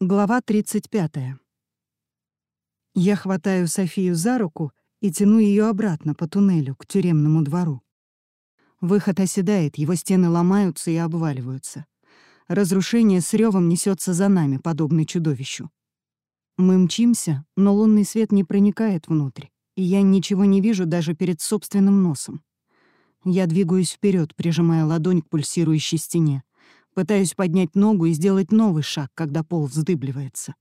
Глава 35. Я хватаю Софию за руку и тяну ее обратно по туннелю к тюремному двору. Выход оседает, его стены ломаются и обваливаются. Разрушение с ревом несется за нами, подобно чудовищу. Мы мчимся, но лунный свет не проникает внутрь, и я ничего не вижу даже перед собственным носом. Я двигаюсь вперед, прижимая ладонь к пульсирующей стене. Пытаюсь поднять ногу и сделать новый шаг, когда пол вздыбливается.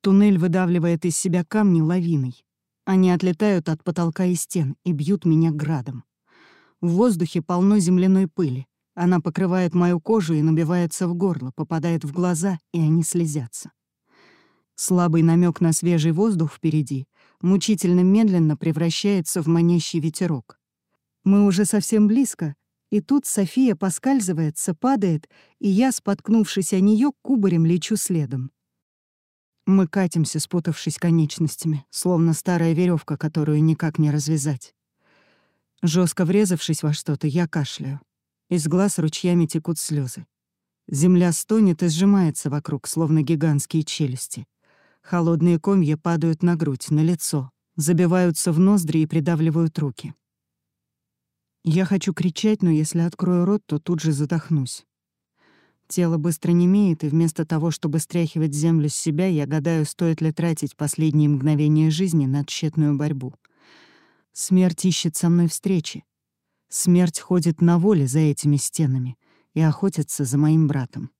Туннель выдавливает из себя камни лавиной. Они отлетают от потолка и стен и бьют меня градом. В воздухе полно земляной пыли. Она покрывает мою кожу и набивается в горло, попадает в глаза, и они слезятся. Слабый намек на свежий воздух впереди мучительно медленно превращается в манящий ветерок. Мы уже совсем близко, и тут София поскальзывается, падает, и я, споткнувшись о нее, кубарем лечу следом. Мы катимся, спутавшись конечностями, словно старая веревка, которую никак не развязать. Жестко врезавшись во что-то, я кашляю. Из глаз ручьями текут слезы. Земля стонет и сжимается вокруг, словно гигантские челюсти. Холодные комья падают на грудь, на лицо, забиваются в ноздри и придавливают руки. Я хочу кричать, но если открою рот, то тут же задохнусь. Тело быстро немеет, и вместо того, чтобы стряхивать землю с себя, я гадаю, стоит ли тратить последние мгновения жизни на тщетную борьбу. Смерть ищет со мной встречи. Смерть ходит на воле за этими стенами и охотится за моим братом.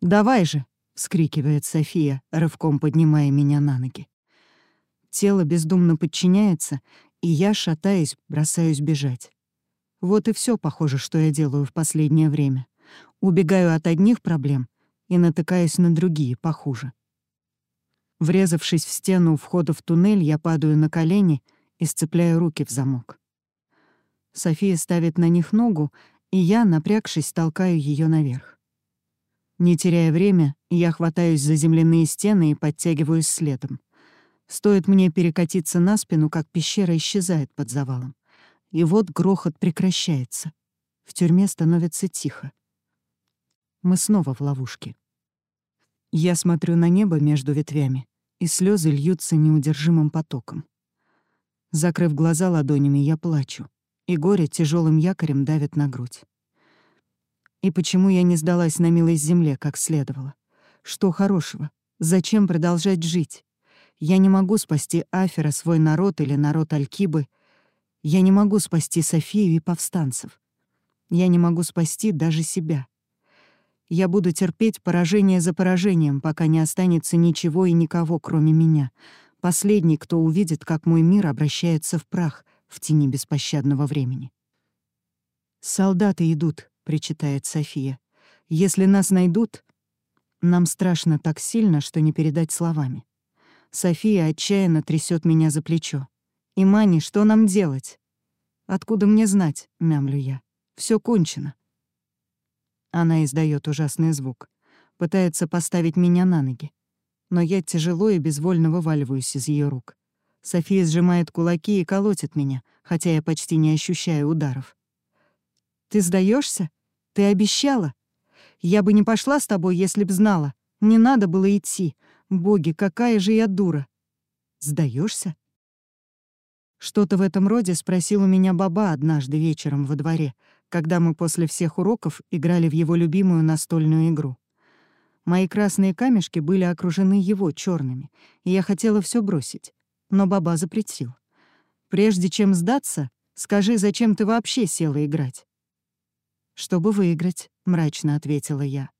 «Давай же!» — вскрикивает София, рывком поднимая меня на ноги. Тело бездумно подчиняется, и я, шатаясь, бросаюсь бежать. Вот и все, похоже, что я делаю в последнее время. Убегаю от одних проблем и натыкаюсь на другие, похуже. Врезавшись в стену у входа в туннель, я падаю на колени и сцепляю руки в замок. София ставит на них ногу, и я, напрягшись, толкаю ее наверх. Не теряя время, я хватаюсь за земляные стены и подтягиваюсь следом. Стоит мне перекатиться на спину, как пещера исчезает под завалом. И вот грохот прекращается. В тюрьме становится тихо. Мы снова в ловушке. Я смотрю на небо между ветвями, и слезы льются неудержимым потоком. Закрыв глаза ладонями, я плачу, и горе тяжелым якорем давит на грудь. И почему я не сдалась на милость земле, как следовало? Что хорошего? Зачем продолжать жить? Я не могу спасти Афера, свой народ или народ Алькибы. Я не могу спасти Софию и повстанцев. Я не могу спасти даже себя. Я буду терпеть поражение за поражением, пока не останется ничего и никого, кроме меня. Последний, кто увидит, как мой мир обращается в прах в тени беспощадного времени. «Солдаты идут», — причитает София. «Если нас найдут, нам страшно так сильно, что не передать словами. София отчаянно трясет меня за плечо. «Имани, что нам делать?» «Откуда мне знать?» — мямлю я. Все кончено». Она издает ужасный звук. Пытается поставить меня на ноги. Но я тяжело и безвольно вываливаюсь из ее рук. София сжимает кулаки и колотит меня, хотя я почти не ощущаю ударов. «Ты сдаешься? Ты обещала? Я бы не пошла с тобой, если б знала. Не надо было идти. Боги, какая же я дура! Сдаешься? Что-то в этом роде спросил у меня баба однажды вечером во дворе, когда мы после всех уроков играли в его любимую настольную игру. Мои красные камешки были окружены его черными, и я хотела все бросить. Но баба запретил. «Прежде чем сдаться, скажи, зачем ты вообще села играть?» «Чтобы выиграть», — мрачно ответила я.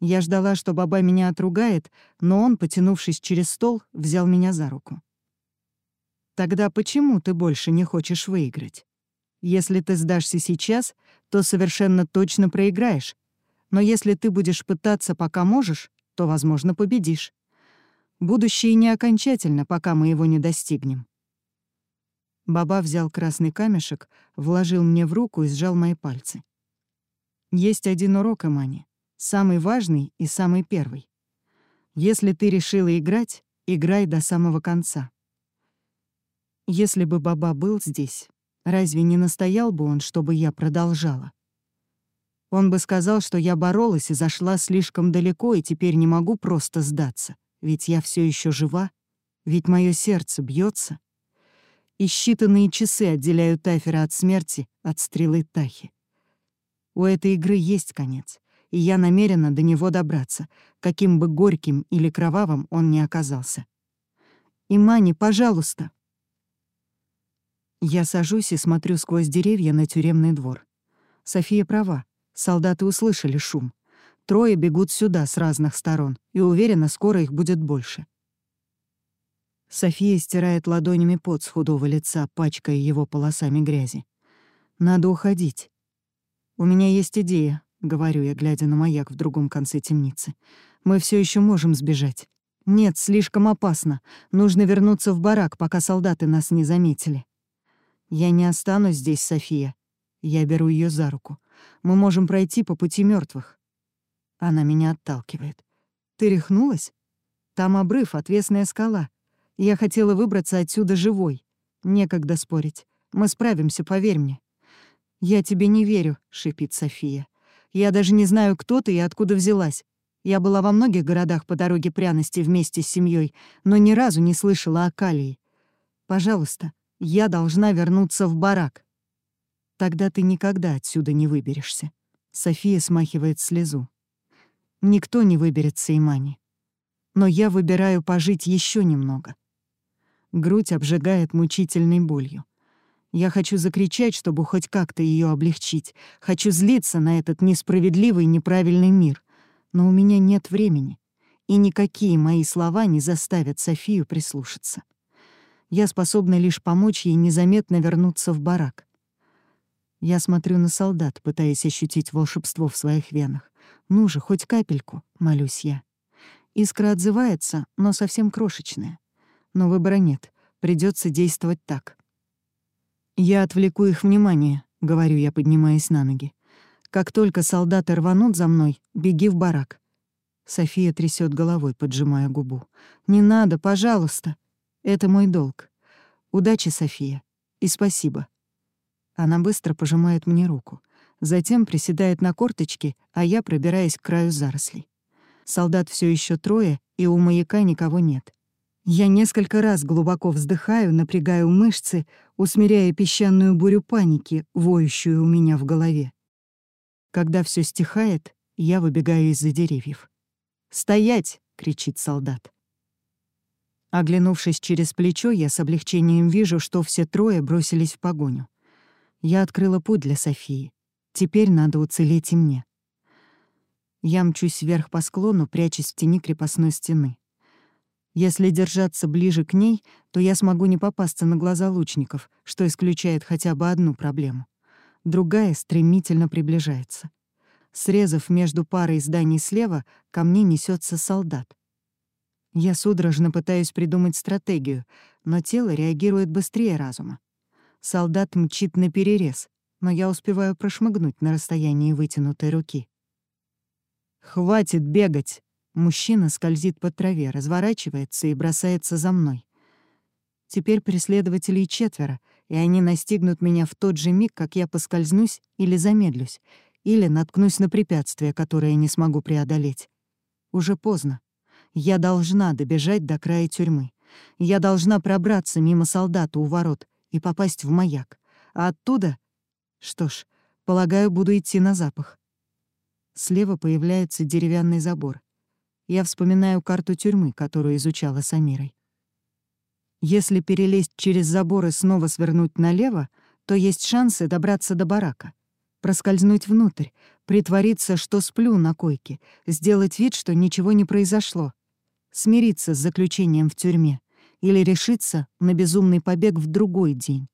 Я ждала, что баба меня отругает, но он, потянувшись через стол, взял меня за руку. «Тогда почему ты больше не хочешь выиграть? Если ты сдашься сейчас, то совершенно точно проиграешь. Но если ты будешь пытаться, пока можешь, то, возможно, победишь. Будущее не окончательно, пока мы его не достигнем». Баба взял красный камешек, вложил мне в руку и сжал мои пальцы. «Есть один урок, Имани. Самый важный и самый первый. Если ты решила играть, играй до самого конца. Если бы Баба был здесь, разве не настоял бы он, чтобы я продолжала? Он бы сказал, что я боролась и зашла слишком далеко, и теперь не могу просто сдаться. Ведь я все еще жива, ведь мое сердце бьется. И считанные часы отделяют Тафера от смерти, от стрелы Тахи. У этой игры есть конец, и я намерена до него добраться, каким бы горьким или кровавым он ни оказался. «Имани, пожалуйста!» Я сажусь и смотрю сквозь деревья на тюремный двор. София права. Солдаты услышали шум. Трое бегут сюда с разных сторон, и уверена, скоро их будет больше. София стирает ладонями пот с худого лица, пачкая его полосами грязи. «Надо уходить». «У меня есть идея», — говорю я, глядя на маяк в другом конце темницы. «Мы все еще можем сбежать». «Нет, слишком опасно. Нужно вернуться в барак, пока солдаты нас не заметили». «Я не останусь здесь, София». Я беру ее за руку. «Мы можем пройти по пути мертвых. Она меня отталкивает. «Ты рехнулась? Там обрыв, отвесная скала. Я хотела выбраться отсюда живой. Некогда спорить. Мы справимся, поверь мне». «Я тебе не верю», — шипит София. «Я даже не знаю, кто ты и откуда взялась. Я была во многих городах по дороге пряности вместе с семьей, но ни разу не слышала о Калии. Пожалуйста, я должна вернуться в барак. Тогда ты никогда отсюда не выберешься. София смахивает слезу. Никто не выберется Имани. Но я выбираю пожить еще немного. Грудь обжигает мучительной болью. Я хочу закричать, чтобы хоть как-то ее облегчить. Хочу злиться на этот несправедливый неправильный мир. Но у меня нет времени. И никакие мои слова не заставят Софию прислушаться я способна лишь помочь ей незаметно вернуться в барак. Я смотрю на солдат, пытаясь ощутить волшебство в своих венах. «Ну же, хоть капельку», — молюсь я. Искра отзывается, но совсем крошечная. Но выбора нет, придется действовать так. «Я отвлеку их внимание», — говорю я, поднимаясь на ноги. «Как только солдаты рванут за мной, беги в барак». София трясет головой, поджимая губу. «Не надо, пожалуйста!» Это мой долг. Удачи, София. И спасибо. Она быстро пожимает мне руку. Затем приседает на корточки, а я пробираюсь к краю зарослей. Солдат все еще трое, и у маяка никого нет. Я несколько раз глубоко вздыхаю, напрягаю мышцы, усмиряя песчаную бурю паники, воющую у меня в голове. Когда все стихает, я выбегаю из-за деревьев. «Стоять!» — кричит солдат. Оглянувшись через плечо, я с облегчением вижу, что все трое бросились в погоню. Я открыла путь для Софии. Теперь надо уцелеть и мне. Я мчусь вверх по склону, прячась в тени крепостной стены. Если держаться ближе к ней, то я смогу не попасться на глаза лучников, что исключает хотя бы одну проблему. Другая стремительно приближается. Срезав между парой зданий слева, ко мне несется солдат. Я судорожно пытаюсь придумать стратегию, но тело реагирует быстрее разума. Солдат мчит на перерез, но я успеваю прошмыгнуть на расстоянии вытянутой руки. «Хватит бегать!» Мужчина скользит по траве, разворачивается и бросается за мной. Теперь преследователей четверо, и они настигнут меня в тот же миг, как я поскользнусь или замедлюсь, или наткнусь на препятствие, которое не смогу преодолеть. Уже поздно. Я должна добежать до края тюрьмы. Я должна пробраться мимо солдата у ворот и попасть в маяк. А оттуда... Что ж, полагаю, буду идти на запах. Слева появляется деревянный забор. Я вспоминаю карту тюрьмы, которую изучала с Амирой. Если перелезть через забор и снова свернуть налево, то есть шансы добраться до барака. Проскользнуть внутрь, притвориться, что сплю на койке, сделать вид, что ничего не произошло, смириться с заключением в тюрьме или решиться на безумный побег в другой день.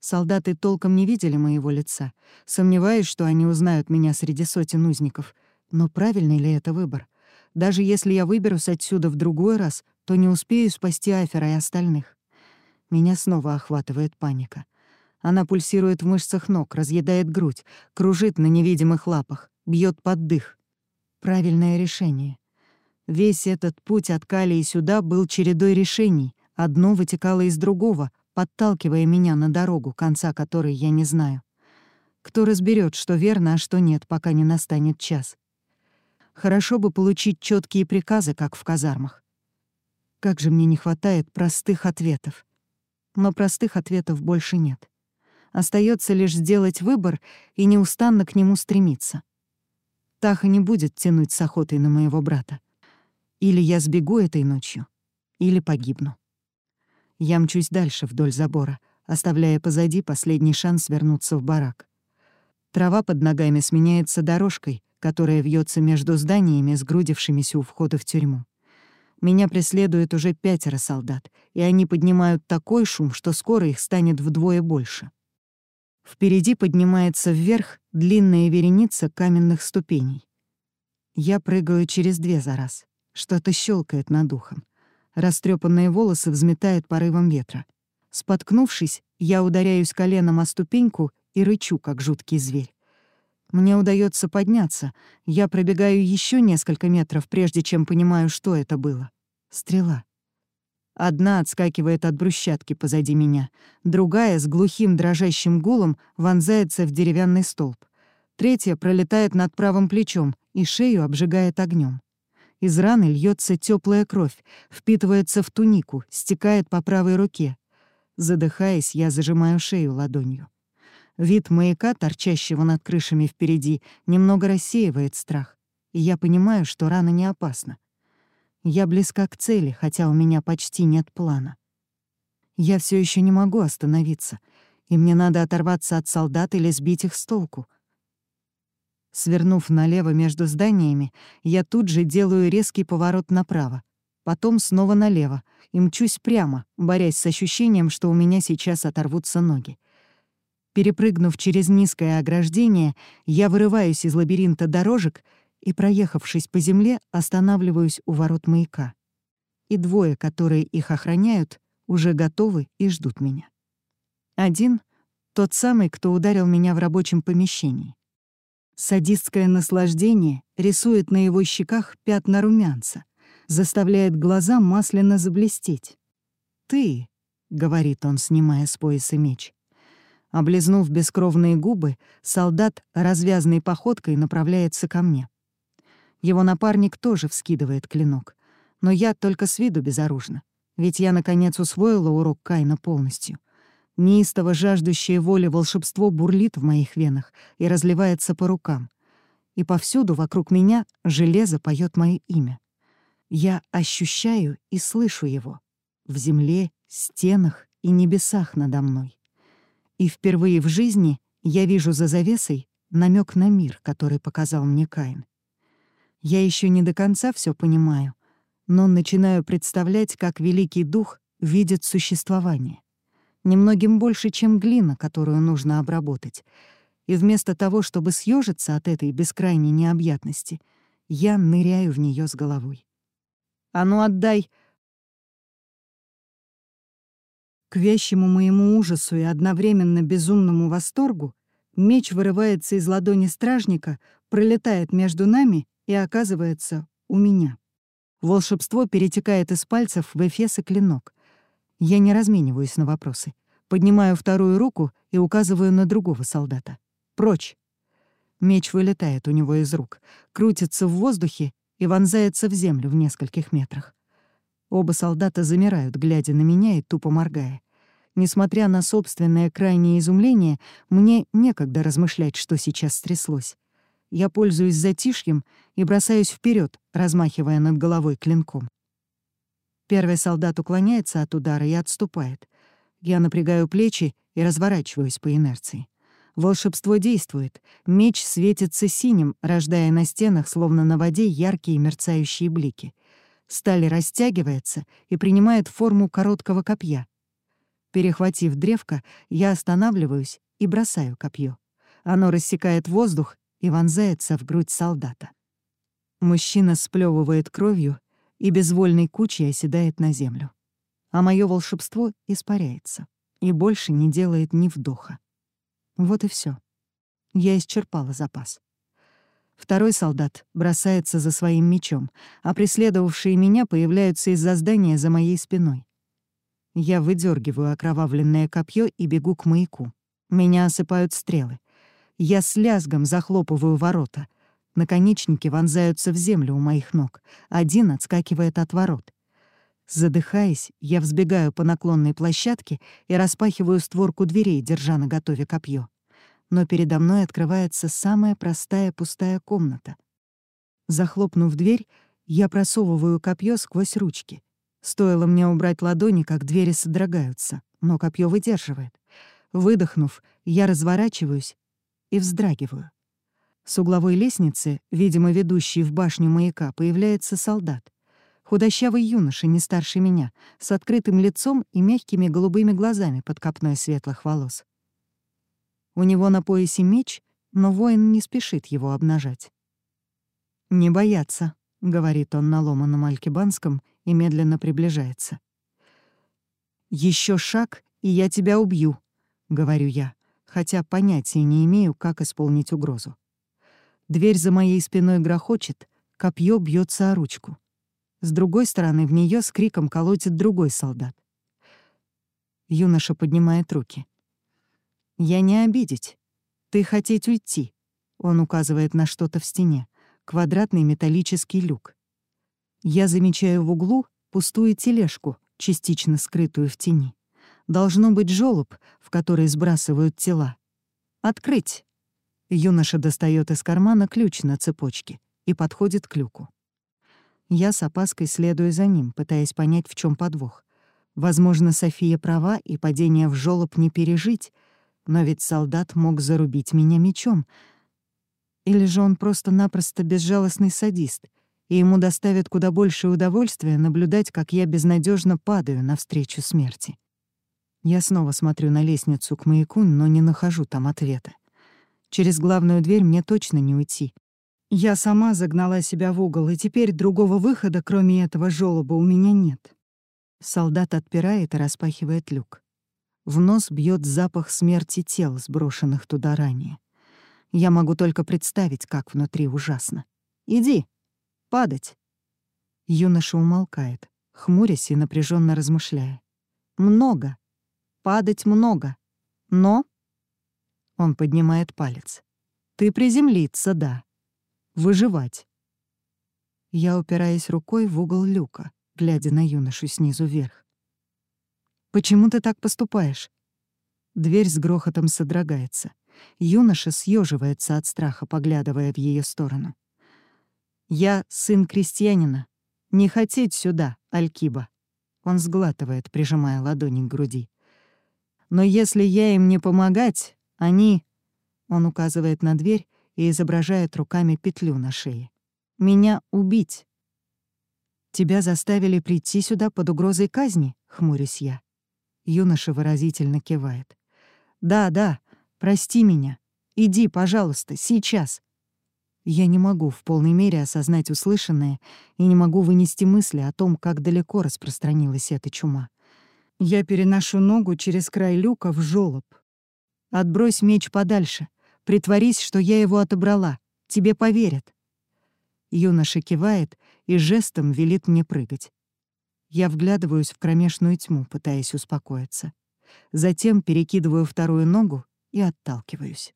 Солдаты толком не видели моего лица. Сомневаюсь, что они узнают меня среди сотен узников. Но правильный ли это выбор? Даже если я выберусь отсюда в другой раз, то не успею спасти Афера и остальных. Меня снова охватывает паника. Она пульсирует в мышцах ног, разъедает грудь, кружит на невидимых лапах, бьет под дых. Правильное решение. Весь этот путь от Калии сюда был чередой решений. Одно вытекало из другого, подталкивая меня на дорогу, конца которой я не знаю. Кто разберет, что верно, а что нет, пока не настанет час? Хорошо бы получить четкие приказы, как в казармах. Как же мне не хватает простых ответов. Но простых ответов больше нет. Остается лишь сделать выбор и неустанно к нему стремиться. Таха не будет тянуть с охотой на моего брата. Или я сбегу этой ночью, или погибну. Я мчусь дальше вдоль забора, оставляя позади последний шанс вернуться в барак. Трава под ногами сменяется дорожкой, которая вьется между зданиями, сгрудившимися у входа в тюрьму. Меня преследует уже пятеро солдат, и они поднимают такой шум, что скоро их станет вдвое больше. Впереди поднимается вверх длинная вереница каменных ступеней. Я прыгаю через две за раз. Что-то щелкает над ухом. Растрепанные волосы взметает порывом ветра. Споткнувшись, я ударяюсь коленом о ступеньку и рычу, как жуткий зверь. Мне удается подняться. Я пробегаю еще несколько метров, прежде чем понимаю, что это было. Стрела. Одна отскакивает от брусчатки позади меня, другая с глухим дрожащим гулом вонзается в деревянный столб. Третья пролетает над правым плечом и шею обжигает огнем. Из раны льется теплая кровь, впитывается в тунику, стекает по правой руке. Задыхаясь, я зажимаю шею ладонью. Вид маяка, торчащего над крышами впереди, немного рассеивает страх, и я понимаю, что рана не опасна. Я близка к цели, хотя у меня почти нет плана. Я все еще не могу остановиться, и мне надо оторваться от солдат или сбить их с толку. Свернув налево между зданиями, я тут же делаю резкий поворот направо, потом снова налево и мчусь прямо, борясь с ощущением, что у меня сейчас оторвутся ноги. Перепрыгнув через низкое ограждение, я вырываюсь из лабиринта дорожек и, проехавшись по земле, останавливаюсь у ворот маяка. И двое, которые их охраняют, уже готовы и ждут меня. Один — тот самый, кто ударил меня в рабочем помещении. Садистское наслаждение рисует на его щеках пятна румянца, заставляет глаза масляно заблестеть. «Ты», — говорит он, снимая с пояса меч, Облизнув бескровные губы, солдат развязной походкой направляется ко мне. Его напарник тоже вскидывает клинок. Но я только с виду безоружна. Ведь я, наконец, усвоила урок Кайна полностью. Неистово жаждущее воли волшебство бурлит в моих венах и разливается по рукам. И повсюду вокруг меня железо поет мое имя. Я ощущаю и слышу его. В земле, стенах и небесах надо мной. И впервые в жизни я вижу за завесой намек на мир, который показал мне Каин. Я еще не до конца все понимаю, но начинаю представлять, как Великий Дух видит существование. Немногим больше, чем глина, которую нужно обработать. И вместо того, чтобы съежиться от этой бескрайней необъятности, я ныряю в нее с головой. «А ну отдай!» К вещему моему ужасу и одновременно безумному восторгу меч вырывается из ладони стражника, пролетает между нами и оказывается у меня. Волшебство перетекает из пальцев в эфес и клинок. Я не размениваюсь на вопросы. Поднимаю вторую руку и указываю на другого солдата. «Прочь!» Меч вылетает у него из рук, крутится в воздухе и вонзается в землю в нескольких метрах. Оба солдата замирают, глядя на меня и тупо моргая. Несмотря на собственное крайнее изумление, мне некогда размышлять, что сейчас стряслось. Я пользуюсь затишьем и бросаюсь вперед, размахивая над головой клинком. Первый солдат уклоняется от удара и отступает. Я напрягаю плечи и разворачиваюсь по инерции. Волшебство действует. Меч светится синим, рождая на стенах, словно на воде, яркие мерцающие блики. Сталь растягивается и принимает форму короткого копья. Перехватив древко, я останавливаюсь и бросаю копье. Оно рассекает воздух и вонзается в грудь солдата. Мужчина сплевывает кровью и безвольной кучей оседает на землю. А мое волшебство испаряется и больше не делает ни вдоха. Вот и все. Я исчерпала запас. Второй солдат бросается за своим мечом, а преследовавшие меня появляются из-за здания за моей спиной. Я выдергиваю окровавленное копье и бегу к маяку. Меня осыпают стрелы. Я с лязгом захлопываю ворота. Наконечники вонзаются в землю у моих ног. Один отскакивает от ворот. Задыхаясь, я взбегаю по наклонной площадке и распахиваю створку дверей, держа на готове копье. Но передо мной открывается самая простая пустая комната. Захлопнув дверь, я просовываю копье сквозь ручки. Стоило мне убрать ладони, как двери содрогаются, но копье выдерживает. Выдохнув, я разворачиваюсь и вздрагиваю. С угловой лестницы, видимо, ведущей в башню маяка, появляется солдат. Худощавый юноша, не старше меня, с открытым лицом и мягкими голубыми глазами под копной светлых волос. У него на поясе меч, но воин не спешит его обнажать. «Не бояться», — говорит он на ломаном алькибанском и медленно приближается. Еще шаг, и я тебя убью», — говорю я, хотя понятия не имею, как исполнить угрозу. Дверь за моей спиной грохочет, копье бьется о ручку. С другой стороны в нее с криком колотит другой солдат. Юноша поднимает руки. «Я не обидеть. Ты хотеть уйти», — он указывает на что-то в стене. Квадратный металлический люк. Я замечаю в углу пустую тележку, частично скрытую в тени. Должно быть жёлоб, в который сбрасывают тела. «Открыть!» Юноша достает из кармана ключ на цепочке и подходит к люку. Я с опаской следую за ним, пытаясь понять, в чем подвох. Возможно, София права, и падение в жёлоб не пережить, но ведь солдат мог зарубить меня мечом. Или же он просто-напросто безжалостный садист — и ему доставит куда больше удовольствия наблюдать, как я безнадежно падаю навстречу смерти. Я снова смотрю на лестницу к маяку, но не нахожу там ответа. Через главную дверь мне точно не уйти. Я сама загнала себя в угол, и теперь другого выхода, кроме этого жёлоба, у меня нет. Солдат отпирает и распахивает люк. В нос бьет запах смерти тел, сброшенных туда ранее. Я могу только представить, как внутри ужасно. «Иди», Падать!» Юноша умолкает, хмурясь и напряженно размышляя. «Много. Падать много. Но...» Он поднимает палец. «Ты приземлиться, да. Выживать». Я упираюсь рукой в угол люка, глядя на юношу снизу вверх. «Почему ты так поступаешь?» Дверь с грохотом содрогается. Юноша съеживается от страха, поглядывая в ее сторону. «Я сын крестьянина. Не хотеть сюда, Алькиба». Он сглатывает, прижимая ладони к груди. «Но если я им не помогать, они...» Он указывает на дверь и изображает руками петлю на шее. «Меня убить». «Тебя заставили прийти сюда под угрозой казни?» — хмурюсь я. Юноша выразительно кивает. «Да, да, прости меня. Иди, пожалуйста, сейчас. Я не могу в полной мере осознать услышанное и не могу вынести мысли о том, как далеко распространилась эта чума. Я переношу ногу через край люка в жёлоб. Отбрось меч подальше. Притворись, что я его отобрала. Тебе поверят. Юноша кивает и жестом велит мне прыгать. Я вглядываюсь в кромешную тьму, пытаясь успокоиться. Затем перекидываю вторую ногу и отталкиваюсь.